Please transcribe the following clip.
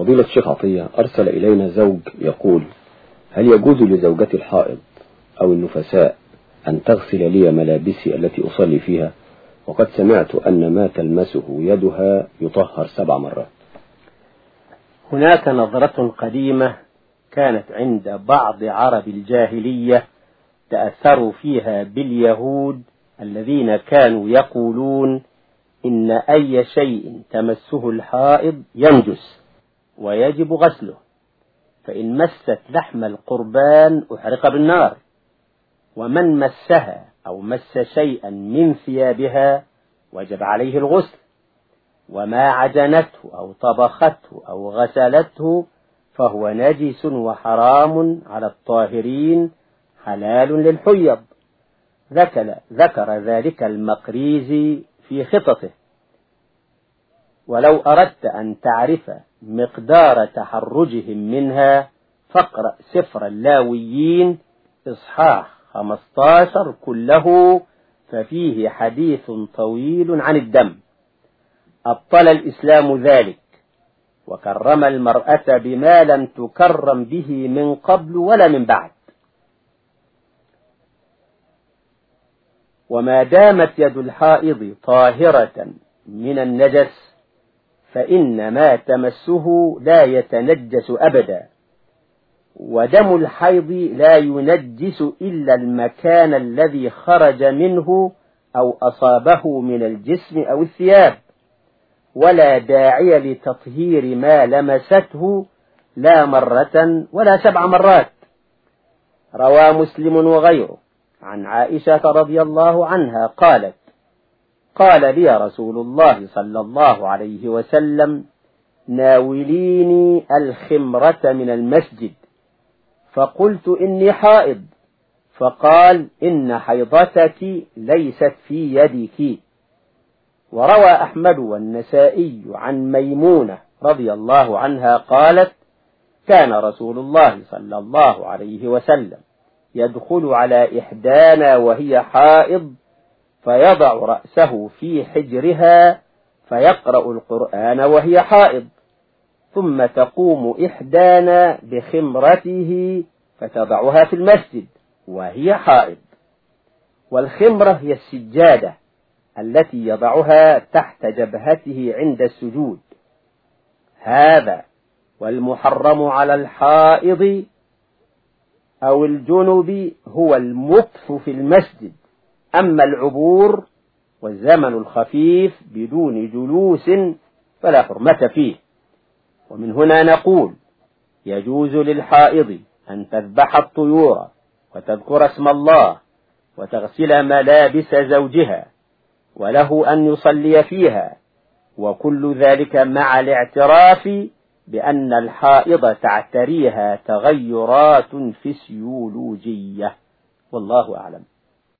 فضيلة الشيخ عطية أرسل إلينا زوج يقول هل يجوز لزوجتي الحائض أو النفساء أن تغسل لي ملابسي التي أصلي فيها؟ وقد سمعت أن ما تلمسه يدها يطهر سبع مرات. هناك نظرة قديمة كانت عند بعض عرب الجاهلية تأثروا فيها باليهود الذين كانوا يقولون إن أي شيء تمسه الحائض ينجس. ويجب غسله. فإن مست لحم القربان أحرق بالنار. ومن مسها أو مس شيئا من ثيابها وجب عليه الغسل. وما عجنته أو طبخته أو غسلته فهو نجس وحرام على الطاهرين حلال للحيض. ذكر, ذلك المقريزي في خططه. ولو أردت أن تعرف مقدار تحرجهم منها فاقرأ سفر اللاويين إصحاح 15 كله ففيه حديث طويل عن الدم. أبطل الإسلام ذلك وكرم المرأة بما لم تكرم به من قبل ولا من بعد. وما دامت يد الحائض طاهرة من النجس فإن ما تمسه لا يتنجس أبدا. ودم الحيض لا ينجس إلا المكان الذي خرج منه أو أصابه من الجسم أو الثياب. ولا داعي لتطهير ما لمسته لا مرة ولا سبع مرات. روى مسلم وغيره. عن عائشة رضي الله عنها قالت قال لي رسول الله صلى الله عليه وسلم ناوليني الخمرة من المسجد. فقلت إني حائض. فقال إن حيضتك ليست في يدك. وروى أحمد والنسائي عن ميمونة رضي الله عنها قالت كان رسول الله صلى الله عليه وسلم يدخل على إحدانا وهي حائض فيضع رأسه في حجرها فيقرأ القرآن وهي حائض. ثم تقوم إحدانا بخمرته فتضعها في المسجد وهي حائض. والخمرة هي السجادة التي يضعها تحت جبهته عند السجود. هذا والمحرم على الحائض أو الجنب هو المكف في المسجد. أما العبور والزمن الخفيف بدون جلوس فلا حرمة فيه. ومن هنا نقول يجوز للحائض أن تذبح الطيور وتذكر اسم الله وتغسل ملابس زوجها وله أن يصلي فيها. وكل ذلك مع الاعتراف بأن الحائض تعتريها تغيرات فسيولوجية والله أعلم.